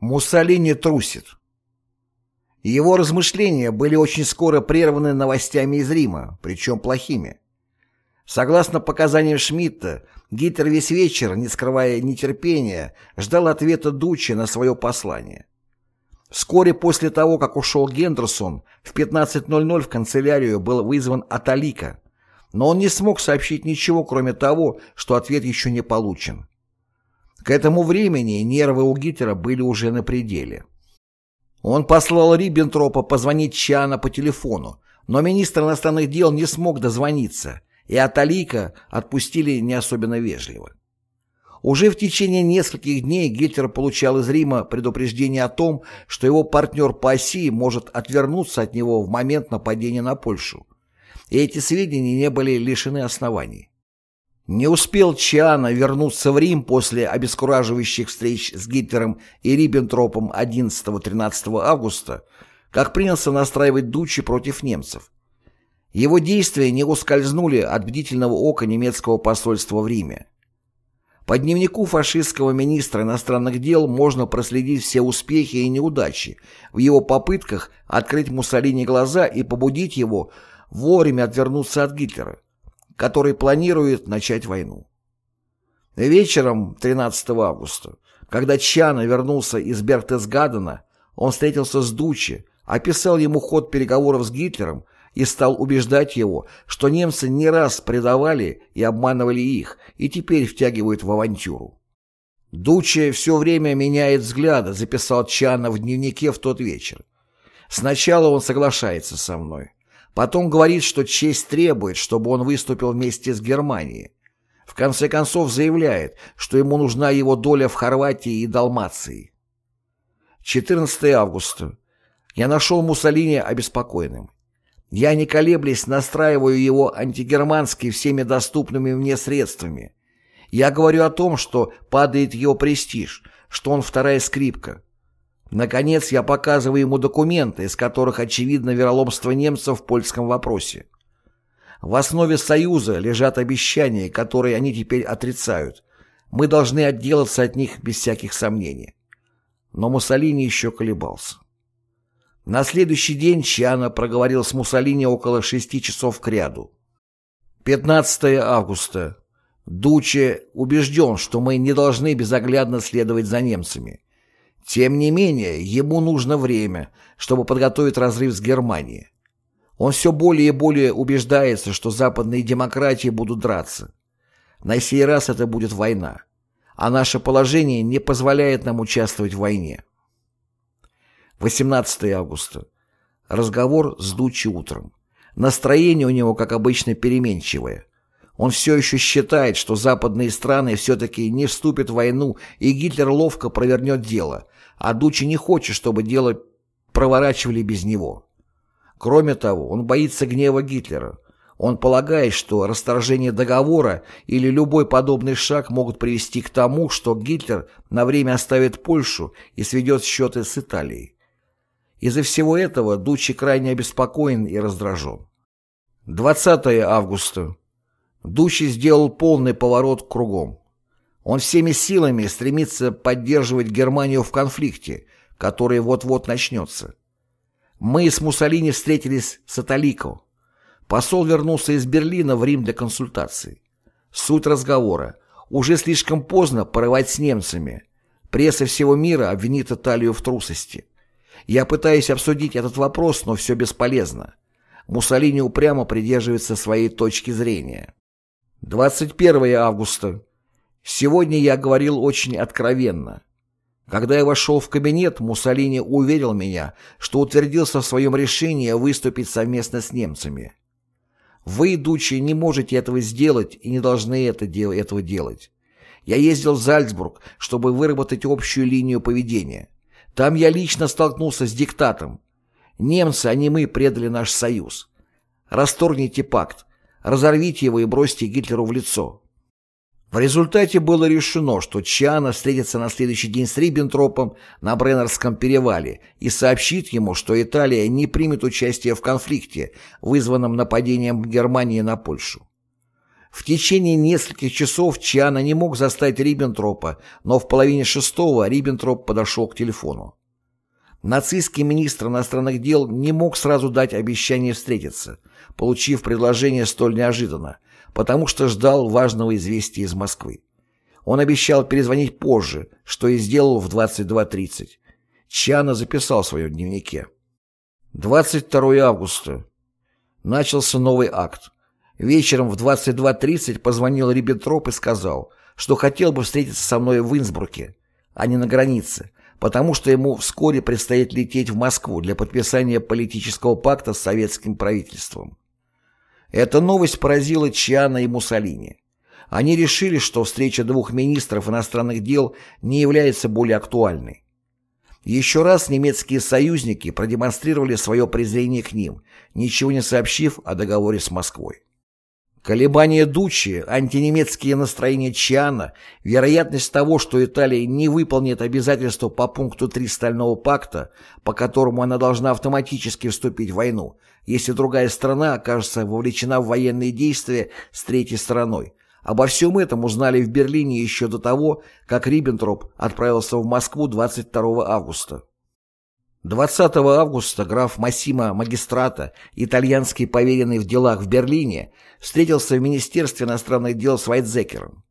Муссолини трусит. Его размышления были очень скоро прерваны новостями из Рима, причем плохими. Согласно показаниям Шмидта, Гитлер весь вечер, не скрывая нетерпения, ждал ответа Дучи на свое послание. Вскоре после того, как ушел Гендерсон, в 15.00 в канцелярию был вызван Аталика, но он не смог сообщить ничего, кроме того, что ответ еще не получен. К этому времени нервы у Гитлера были уже на пределе. Он послал Риббентропа позвонить Чана по телефону, но министр иностранных дел не смог дозвониться, и Аталика отпустили не особенно вежливо. Уже в течение нескольких дней Гитлер получал из Рима предупреждение о том, что его партнер по оси может отвернуться от него в момент нападения на Польшу. И эти сведения не были лишены оснований. Не успел Чиана вернуться в Рим после обескураживающих встреч с Гитлером и Риббентропом 11-13 августа, как принялся настраивать Дучи против немцев. Его действия не ускользнули от бдительного ока немецкого посольства в Риме. По дневнику фашистского министра иностранных дел можно проследить все успехи и неудачи в его попытках открыть Муссолини глаза и побудить его вовремя отвернуться от Гитлера который планирует начать войну. Вечером 13 августа, когда Чана вернулся из Бертесгадена, он встретился с Дучи, описал ему ход переговоров с Гитлером и стал убеждать его, что немцы не раз предавали и обманывали их, и теперь втягивают в авантюру. Дучи все время меняет взгляды, записал Чана в дневнике в тот вечер. Сначала он соглашается со мной. Потом говорит, что честь требует, чтобы он выступил вместе с Германией. В конце концов заявляет, что ему нужна его доля в Хорватии и Далмации. 14 августа. Я нашел Муссолини обеспокоенным. Я, не колеблясь, настраиваю его антигермански всеми доступными мне средствами. Я говорю о том, что падает его престиж, что он вторая скрипка, Наконец, я показываю ему документы, из которых очевидно вероломство немцев в польском вопросе. В основе Союза лежат обещания, которые они теперь отрицают. Мы должны отделаться от них без всяких сомнений. Но Муссолини еще колебался. На следующий день Чиано проговорил с Муссолини около шести часов к ряду. 15 августа. Дуче убежден, что мы не должны безоглядно следовать за немцами. Тем не менее, ему нужно время, чтобы подготовить разрыв с Германией. Он все более и более убеждается, что западные демократии будут драться. На сей раз это будет война, а наше положение не позволяет нам участвовать в войне. 18 августа. Разговор с Дучи утром. Настроение у него, как обычно, переменчивое. Он все еще считает, что западные страны все-таки не вступят в войну, и Гитлер ловко провернет дело, а Дучи не хочет, чтобы дело проворачивали без него. Кроме того, он боится гнева Гитлера. Он полагает, что расторжение договора или любой подобный шаг могут привести к тому, что Гитлер на время оставит Польшу и сведет счеты с Италией. Из-за всего этого Дучи крайне обеспокоен и раздражен. 20 августа. Дучи сделал полный поворот кругом. Он всеми силами стремится поддерживать Германию в конфликте, который вот-вот начнется. Мы с Муссолини встретились с Аталико. Посол вернулся из Берлина в Рим для консультаций. Суть разговора. Уже слишком поздно порывать с немцами. Пресса всего мира обвинит Италию в трусости. Я пытаюсь обсудить этот вопрос, но все бесполезно. Муссолини упрямо придерживается своей точки зрения. 21 августа. Сегодня я говорил очень откровенно. Когда я вошел в кабинет, Муссолини уверил меня, что утвердился в своем решении выступить совместно с немцами. Вы, идучи, не можете этого сделать и не должны это этого делать. Я ездил в Зальцбург, чтобы выработать общую линию поведения. Там я лично столкнулся с диктатом. Немцы, а не мы, предали наш союз. Расторгните пакт, разорвите его и бросьте Гитлеру в лицо. В результате было решено, что Чиано встретится на следующий день с Риббентропом на Бреннерском перевале и сообщит ему, что Италия не примет участие в конфликте, вызванном нападением Германии на Польшу. В течение нескольких часов Чиана не мог застать Риббентропа, но в половине шестого Риббентроп подошел к телефону. Нацистский министр иностранных дел не мог сразу дать обещание встретиться, получив предложение столь неожиданно, потому что ждал важного известия из Москвы. Он обещал перезвонить позже, что и сделал в 22.30. Чана записал в своем дневнике. 22 августа. Начался новый акт. Вечером в 22.30 позвонил Риббентроп и сказал, что хотел бы встретиться со мной в Инсбруке, а не на границе, потому что ему вскоре предстоит лететь в Москву для подписания политического пакта с советским правительством. Эта новость поразила Чиана и Муссолини. Они решили, что встреча двух министров иностранных дел не является более актуальной. Еще раз немецкие союзники продемонстрировали свое презрение к ним, ничего не сообщив о договоре с Москвой. Колебания Дучи, антинемецкие настроения Чиана, вероятность того, что Италия не выполнит обязательства по пункту 3 Стального пакта, по которому она должна автоматически вступить в войну, если другая страна окажется вовлечена в военные действия с третьей стороной. Обо всем этом узнали в Берлине еще до того, как Риббентроп отправился в Москву 22 августа. 20 августа граф Массимо Магистрата, итальянский поверенный в делах в Берлине, встретился в Министерстве иностранных дел с Вайтзекером.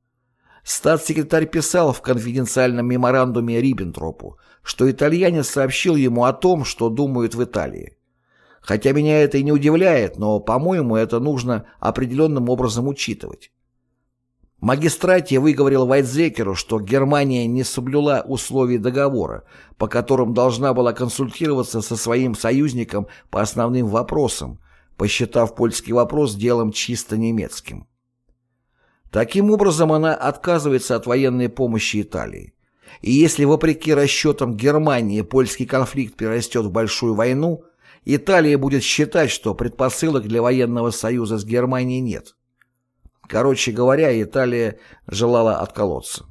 Статс-секретарь писал в конфиденциальном меморандуме Риббентропу, что итальянец сообщил ему о том, что думают в Италии. Хотя меня это и не удивляет, но, по-моему, это нужно определенным образом учитывать. Магистрате выговорил Вайтзекеру, что Германия не соблюла условий договора, по которым должна была консультироваться со своим союзником по основным вопросам, посчитав польский вопрос делом чисто немецким. Таким образом, она отказывается от военной помощи Италии. И если, вопреки расчетам Германии, польский конфликт перерастет в большую войну, Италия будет считать, что предпосылок для военного союза с Германией нет. Короче говоря, Италия желала отколоться.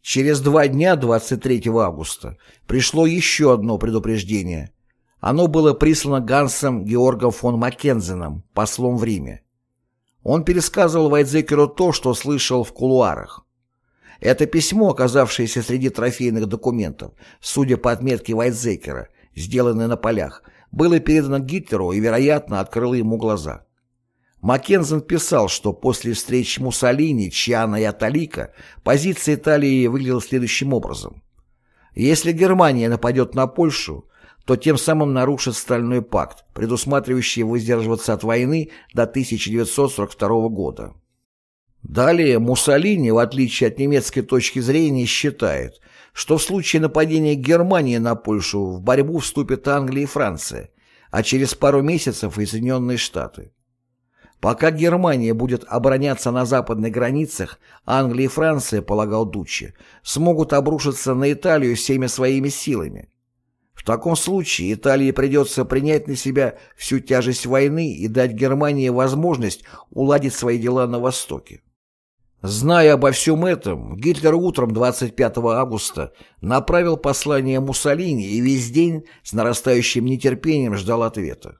Через два дня, 23 августа, пришло еще одно предупреждение. Оно было прислано Гансом Георгом фон Маккензеном, послом в Риме. Он пересказывал Вайдзекеру то, что слышал в кулуарах. Это письмо, оказавшееся среди трофейных документов, судя по отметке Вайдзекера, сделанной на полях, было передано Гитлеру и, вероятно, открыло ему глаза. Маккензен писал, что после встреч Муссолини, Чиана и Аталика позиция Италии выглядела следующим образом. Если Германия нападет на Польшу, то тем самым нарушит Стальной пакт, предусматривающий воздерживаться от войны до 1942 года. Далее Муссолини, в отличие от немецкой точки зрения, считает, что в случае нападения Германии на Польшу в борьбу вступят Англия и Франция, а через пару месяцев и Соединенные Штаты. Пока Германия будет обороняться на западных границах, Англия и Франция, полагал Дуччи, смогут обрушиться на Италию всеми своими силами. В таком случае Италии придется принять на себя всю тяжесть войны и дать Германии возможность уладить свои дела на Востоке. Зная обо всем этом, Гитлер утром 25 августа направил послание Муссолини и весь день с нарастающим нетерпением ждал ответа.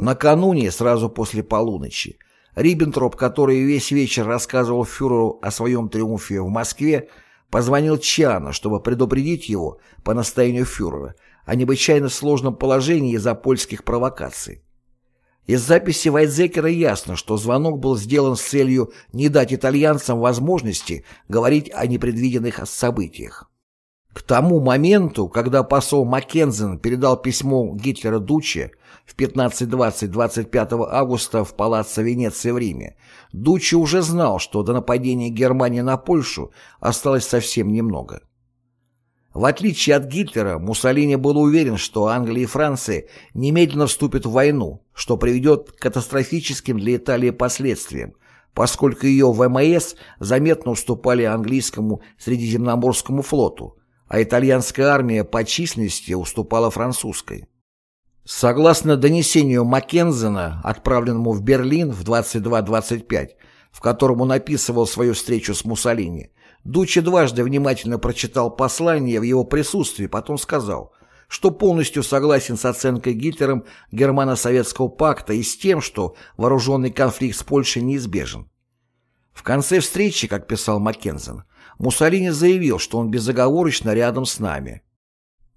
Накануне, сразу после полуночи, Риббентроп, который весь вечер рассказывал фюреру о своем триумфе в Москве, позвонил Чиано, чтобы предупредить его, по настоянию фюрера, о необычайно сложном положении из-за польских провокаций. Из записи Вайтзекера ясно, что звонок был сделан с целью не дать итальянцам возможности говорить о непредвиденных событиях. К тому моменту, когда посол Маккензен передал письмо Гитлера Дуче в 15.20 25 августа в Палаццо Венеции в Риме, Дуче уже знал, что до нападения Германии на Польшу осталось совсем немного. В отличие от Гитлера, Муссолини был уверен, что Англия и Франция немедленно вступят в войну, что приведет к катастрофическим для Италии последствиям, поскольку ее ВМС заметно уступали английскому Средиземноморскому флоту, а итальянская армия по численности уступала французской. Согласно донесению Маккензена, отправленному в Берлин в 22.25, в котором он описывал свою встречу с Муссолини, Дуччи дважды внимательно прочитал послание в его присутствии, потом сказал, что полностью согласен с оценкой Гитлером Германо-Советского пакта и с тем, что вооруженный конфликт с Польшей неизбежен. В конце встречи, как писал Маккензен, Муссолини заявил, что он безоговорочно рядом с нами.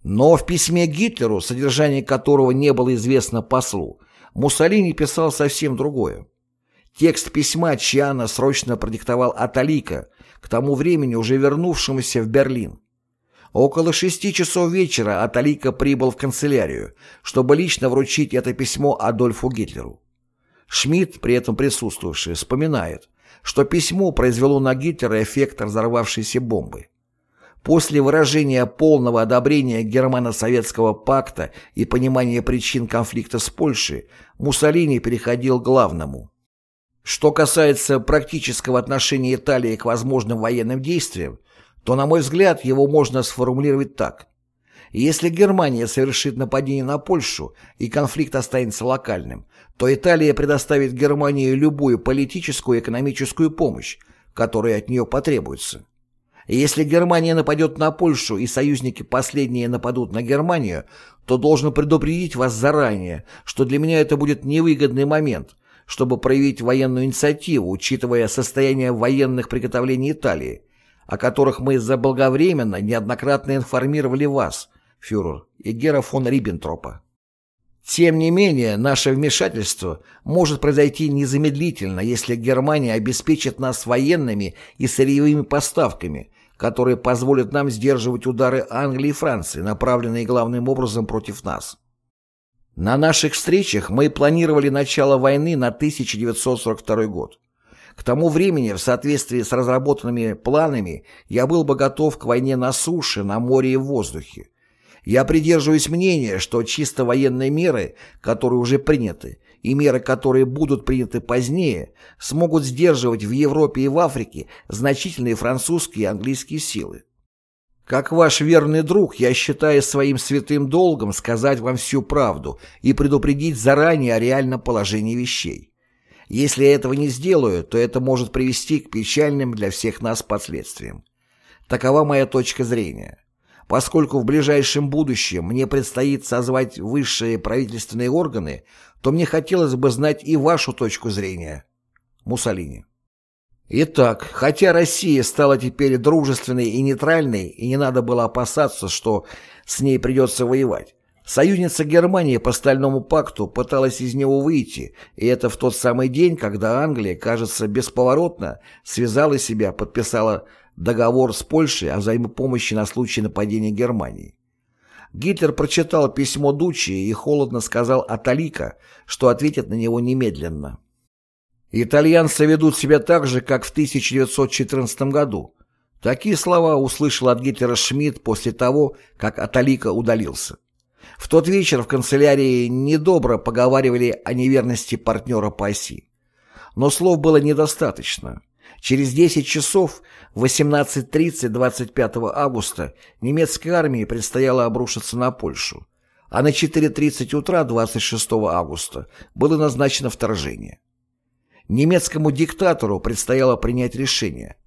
Но в письме Гитлеру, содержание которого не было известно послу, Муссолини писал совсем другое. Текст письма Чиана срочно продиктовал Аталика, к тому времени уже вернувшемуся в Берлин. Около шести часов вечера Аталика прибыл в канцелярию, чтобы лично вручить это письмо Адольфу Гитлеру. Шмидт, при этом присутствовавший, вспоминает, что письмо произвело на Гитлера эффект разорвавшейся бомбы. После выражения полного одобрения германо-советского пакта и понимания причин конфликта с Польшей, Муссолини переходил к главному. Что касается практического отношения Италии к возможным военным действиям, то, на мой взгляд, его можно сформулировать так. Если Германия совершит нападение на Польшу и конфликт останется локальным, то Италия предоставит Германии любую политическую и экономическую помощь, которая от нее потребуется. Если Германия нападет на Польшу и союзники последние нападут на Германию, то должен предупредить вас заранее, что для меня это будет невыгодный момент, чтобы проявить военную инициативу, учитывая состояние военных приготовлений Италии, о которых мы заблаговременно неоднократно информировали вас, фюрер, и Гера фон Риббентропа. Тем не менее, наше вмешательство может произойти незамедлительно, если Германия обеспечит нас военными и сырьевыми поставками, которые позволят нам сдерживать удары Англии и Франции, направленные главным образом против нас. На наших встречах мы планировали начало войны на 1942 год. К тому времени, в соответствии с разработанными планами, я был бы готов к войне на суше, на море и в воздухе. Я придерживаюсь мнения, что чисто военные меры, которые уже приняты, и меры, которые будут приняты позднее, смогут сдерживать в Европе и в Африке значительные французские и английские силы. Как ваш верный друг, я считаю своим святым долгом сказать вам всю правду и предупредить заранее о реальном положении вещей. Если я этого не сделаю, то это может привести к печальным для всех нас последствиям. Такова моя точка зрения. Поскольку в ближайшем будущем мне предстоит созвать высшие правительственные органы, то мне хотелось бы знать и вашу точку зрения. Муссолини. Итак, хотя Россия стала теперь дружественной и нейтральной, и не надо было опасаться, что с ней придется воевать, союзница Германии по Стальному пакту пыталась из него выйти, и это в тот самый день, когда Англия, кажется, бесповоротно связала себя, подписала договор с Польшей о взаимопомощи на случай нападения Германии. Гитлер прочитал письмо Дучи и холодно сказал Аталика, что ответит на него немедленно. «Итальянцы ведут себя так же, как в 1914 году». Такие слова услышал от Гитлера Шмидт после того, как Аталика удалился. В тот вечер в канцелярии недобро поговаривали о неверности партнера по оси. Но слов было недостаточно. Через 10 часов, в 18.30 25 августа, немецкой армии предстояло обрушиться на Польшу, а на 4.30 утра 26 августа было назначено вторжение. Немецкому диктатору предстояло принять решение,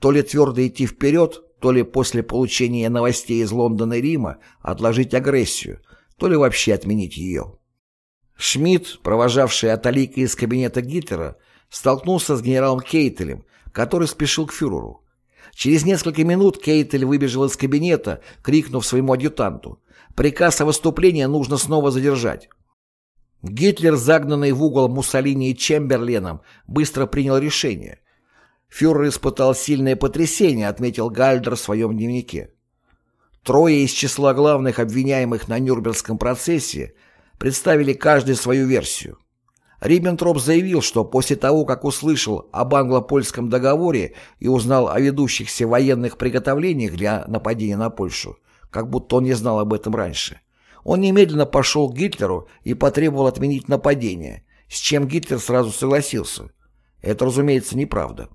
то ли твердо идти вперед, то ли после получения новостей из Лондона и Рима отложить агрессию, то ли вообще отменить ее. Шмидт, провожавший Аталика из кабинета Гитлера, столкнулся с генералом Кейтелем, который спешил к фюреру. Через несколько минут Кейтель выбежал из кабинета, крикнув своему адъютанту. «Приказ о выступлении нужно снова задержать». Гитлер, загнанный в угол Муссолини и Чемберленом, быстро принял решение. Фюрер испытал сильное потрясение, отметил Гальдер в своем дневнике. Трое из числа главных обвиняемых на Нюрнбергском процессе представили каждый свою версию. Риббентроп заявил, что после того, как услышал об англо-польском договоре и узнал о ведущихся военных приготовлениях для нападения на Польшу, как будто он не знал об этом раньше, он немедленно пошел к Гитлеру и потребовал отменить нападение, с чем Гитлер сразу согласился. Это, разумеется, неправда.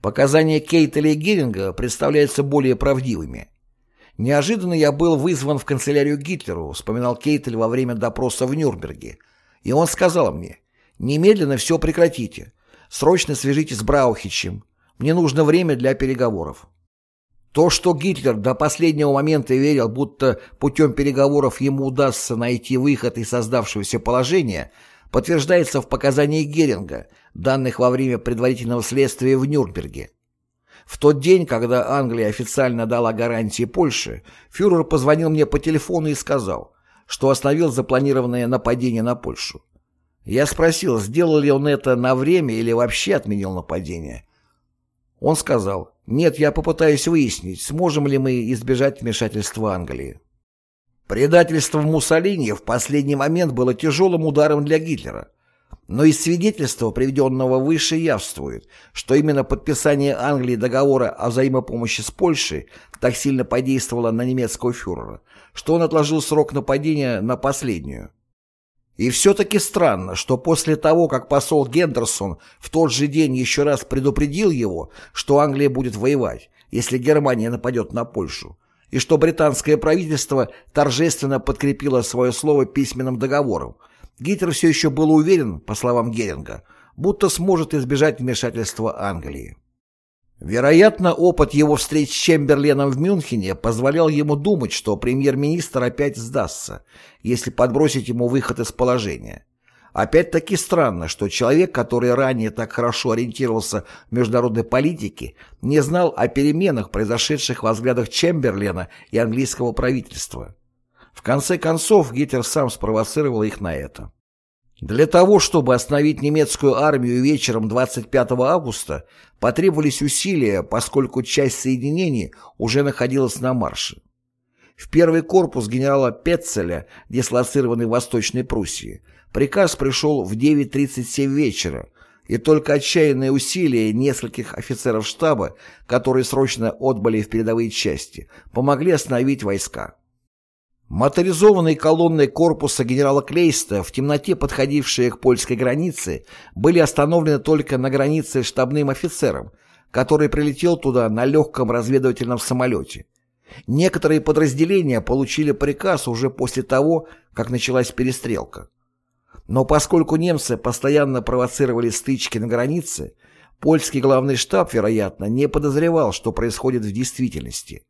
Показания Кейтеля и Геринга представляются более правдивыми. «Неожиданно я был вызван в канцелярию Гитлеру», вспоминал Кейтель во время допроса в Нюрнберге, и он сказал мне, «Немедленно все прекратите. Срочно свяжитесь с Браухичем. Мне нужно время для переговоров». То, что Гитлер до последнего момента верил, будто путем переговоров ему удастся найти выход из создавшегося положения, подтверждается в показании Геринга, данных во время предварительного следствия в Нюрнберге. В тот день, когда Англия официально дала гарантии Польше, фюрер позвонил мне по телефону и сказал, что остановил запланированное нападение на Польшу. Я спросил, сделал ли он это на время или вообще отменил нападение. Он сказал, нет, я попытаюсь выяснить, сможем ли мы избежать вмешательства Англии. Предательство Муссолини в последний момент было тяжелым ударом для Гитлера. Но из свидетельства, приведенного выше, явствует, что именно подписание Англии договора о взаимопомощи с Польшей так сильно подействовало на немецкого фюрера, что он отложил срок нападения на последнюю. И все-таки странно, что после того, как посол Гендерсон в тот же день еще раз предупредил его, что Англия будет воевать, если Германия нападет на Польшу, и что британское правительство торжественно подкрепило свое слово письменным договором, Гитлер все еще был уверен, по словам Геринга, будто сможет избежать вмешательства Англии. Вероятно, опыт его встреч с Чемберленом в Мюнхене позволял ему думать, что премьер-министр опять сдастся, если подбросить ему выход из положения. Опять-таки странно, что человек, который ранее так хорошо ориентировался в международной политике, не знал о переменах, произошедших во взглядах Чемберлена и английского правительства. В конце концов, Гитлер сам спровоцировал их на это. Для того, чтобы остановить немецкую армию вечером 25 августа, потребовались усилия, поскольку часть соединений уже находилась на марше. В первый корпус генерала Петцеля, дислоцированный в Восточной Пруссии, приказ пришел в 9.37 вечера, и только отчаянные усилия нескольких офицеров штаба, которые срочно отбыли в передовые части, помогли остановить войска. Моторизованные колонны корпуса генерала Клейста, в темноте подходившие к польской границе, были остановлены только на границе штабным офицером, который прилетел туда на легком разведывательном самолете. Некоторые подразделения получили приказ уже после того, как началась перестрелка. Но поскольку немцы постоянно провоцировали стычки на границе, польский главный штаб, вероятно, не подозревал, что происходит в действительности.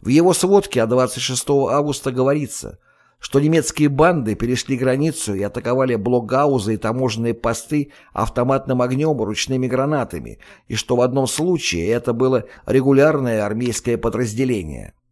В его сводке от 26 августа говорится, что немецкие банды перешли границу и атаковали блокгаузы и таможенные посты автоматным огнем и ручными гранатами, и что в одном случае это было регулярное армейское подразделение.